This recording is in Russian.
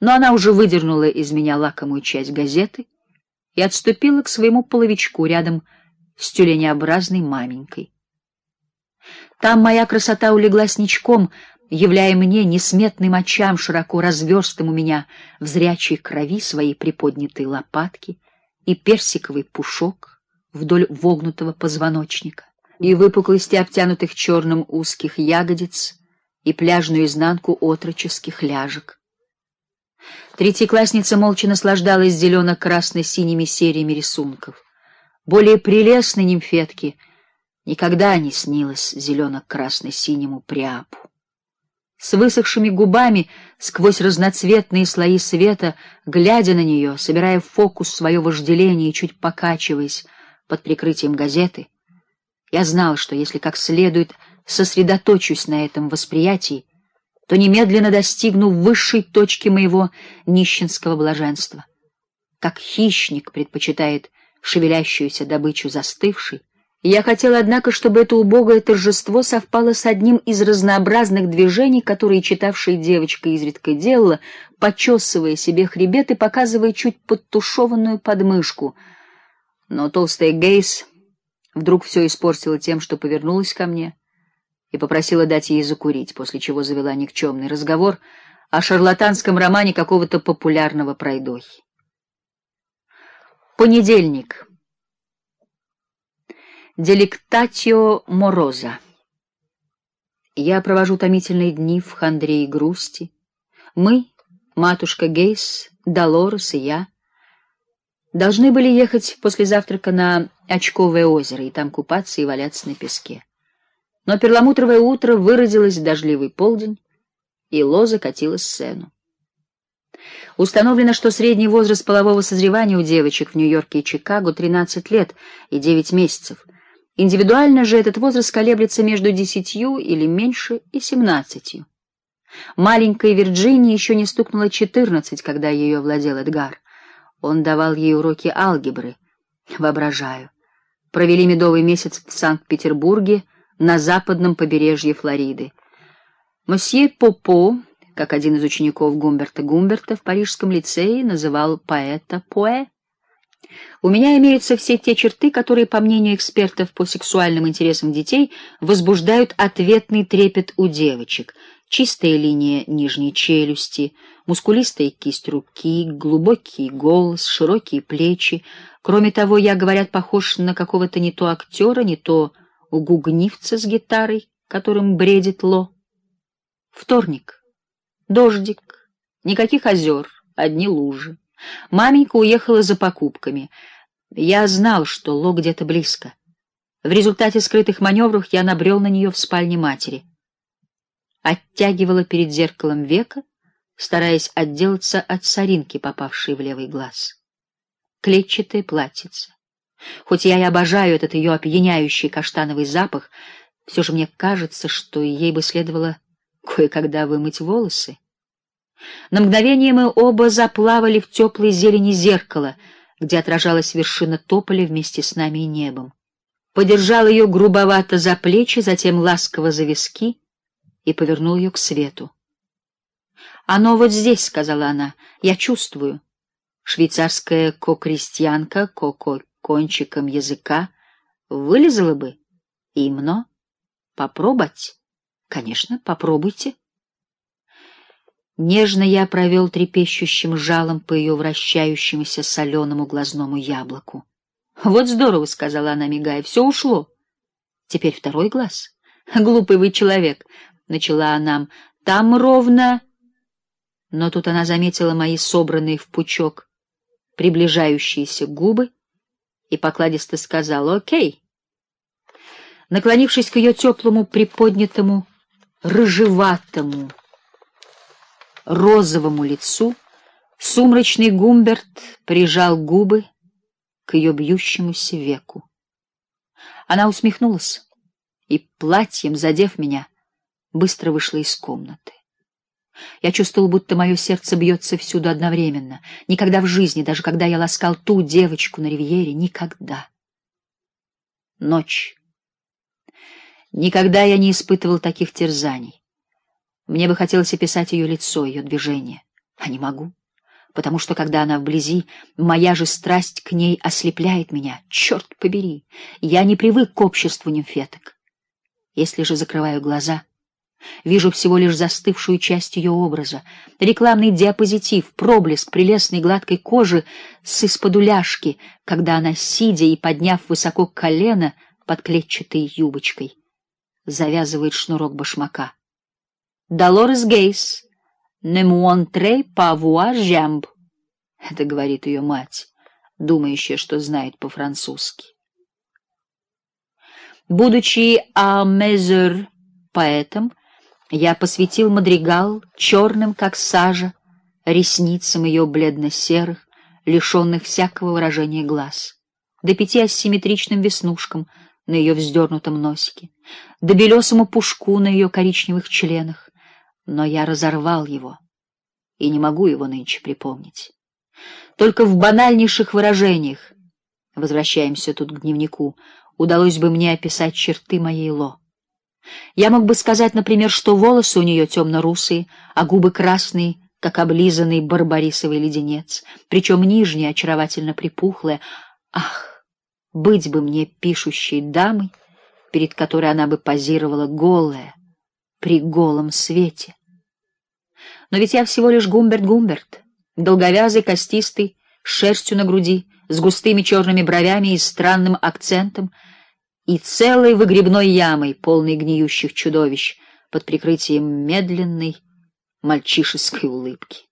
но она уже выдернула из меня лакомую часть газеты и отступила к своему половичку рядом с тюленеобразной маменькой. Там моя красота улеглась ничком, являя мне несметным очам, широко разверстым у меня в зрячей крови свои приподнятые лопатки и персиковый пушок вдоль вогнутого позвоночника, и выпуклости обтянутых черным узких ягодиц, и пляжную изнанку отроческих ляжек. Третьеклассница молча наслаждалась зелено-красно-синими сериями рисунков. Более прелестной нимфетки никогда не снилось зелено-красно-синему приапу. С высохшими губами, сквозь разноцветные слои света, глядя на нее, собирая в фокус свое вожделение и чуть покачиваясь под прикрытием газеты, я знал, что если как следует сосредоточусь на этом восприятии, то немедленно достигну высшей точки моего нищенского блаженства. Как хищник предпочитает шевелящуюся добычу застывшей, я хотел, однако, чтобы это убогое торжество совпало с одним из разнообразных движений, которые читавшая девочка изредка делала, почесывая себе хребет и показывая чуть подтушеванную подмышку. Но толстая Гейс вдруг все испортила тем, что повернулась ко мне и попросила дать ей закурить, после чего завела никчемный разговор о шарлатанском романе какого-то популярного пройдохи. Понедельник. Деликтатио мороза. Я провожу томительные дни в хандре и грусти. Мы, матушка Гейс, Долорес и я, должны были ехать после завтрака на Очковое озеро и там купаться и валяться на песке. Но перламутровое утро выродилось в дождливый полдень, и лоза катила сцену. Установлено, что средний возраст полового созревания у девочек в Нью-Йорке и Чикаго 13 лет и 9 месяцев. Индивидуально же этот возраст колеблется между 10 или меньше и 17. Маленькой Вирджинии еще не стукнуло 14, когда ее владел Эдгар. Он давал ей уроки алгебры. Воображаю. Провели медовый месяц в Санкт-Петербурге на западном побережье Флориды. Мосье Попо как один из учеников Гумберта Гумберта в парижском лицее называл поэта Поэ. У меня имеются все те черты, которые, по мнению экспертов по сексуальным интересам детей, возбуждают ответный трепет у девочек: чистая линия нижней челюсти, мускулистая кисть руки, глубокий голос, широкие плечи. Кроме того, я, говорят, похож на какого-то не то актера, не то гугнивца с гитарой, которым бредит Ло. Вторник. Дождик, никаких озер, одни лужи. Маменька уехала за покупками. Я знал, что Ло где-то близко. В результате скрытых маневров я набрел на нее в спальне матери. Оттягивала перед зеркалом века, стараясь отделаться от соринки, попавшей в левый глаз. Клетчатое платьице. Хоть я и обожаю этот ее опьяняющий каштановый запах, все же мне кажется, что ей бы следовало кое-когда вымыть волосы. На мгновение мы оба заплавали в теплой зелени зеркала, где отражалась вершина тополя вместе с нами и небом. Подержал ее грубовато за плечи, затем ласково за виски и повернул ее к свету. Оно вот здесь, сказала она. Я чувствую. Швейцарская ко-крестьянка коко кончиком языка вылезала бы. Имно. Попробовать. Конечно, попробуйте. Нежно я провел трепещущим жалом по ее вращающемуся соленому глазному яблоку. Вот здорово, сказала она, мигая, все ушло. Теперь второй глаз. Глупый вы человек, начала она. Там ровно. Но тут она заметила мои собранные в пучок приближающиеся губы и покладисто сказала: "О'кей". Наклонившись к ее теплому приподнятому рыжеватому розовому лицу, сумрачный Гумберт прижал губы к ее бьющемуся веку. Она усмехнулась и платьем задев меня, быстро вышла из комнаты. Я чувствовал, будто мое сердце бьется всюду одновременно. Никогда в жизни, даже когда я ласкал ту девочку на ривьере, никогда. Ночь. Никогда я не испытывал таких терзаний. Мне бы хотелось описать ее лицо, ее движения. А не могу, потому что, когда она вблизи, моя же страсть к ней ослепляет меня. Черт побери, я не привык к обществу нимфеток. Если же закрываю глаза, вижу всего лишь застывшую часть ее образа, рекламный диапозитив, проблеск прелестной гладкой кожи с из-под уляжки, когда она, сидя и подняв высоко колено под клетчатой юбочкой, завязывает шнурок башмака. Долорес Гейс, не монтрей па вуа жамб. Это говорит ее мать, думающая, что знает по-французски. Будучи амезер поэтом, я посвятил мадригал черным, как сажа, ресницам ее бледно-серых, лишенных всякого выражения глаз, до пяти асимметричным веснушкам на ее вздернутом носике, до белесому пушку на ее коричневых членах, но я разорвал его и не могу его нынче припомнить. Только в банальнейших выражениях, возвращаемся тут к дневнику, удалось бы мне описать черты моей Ло. Я мог бы сказать, например, что волосы у нее темно-русые, а губы красные, как облизанный барбарисовый леденец, причем нижняя очаровательно припухлая. Ах, быть бы мне пишущей дамой, перед которой она бы позировала голая, при голом свете. Но ведь я всего лишь Гумберт Гумберт, долговязый, костистый, с шерстью на груди, с густыми черными бровями и странным акцентом, и целой выгребной ямой, полной гниющих чудовищ, под прикрытием медленной мальчишеской улыбки.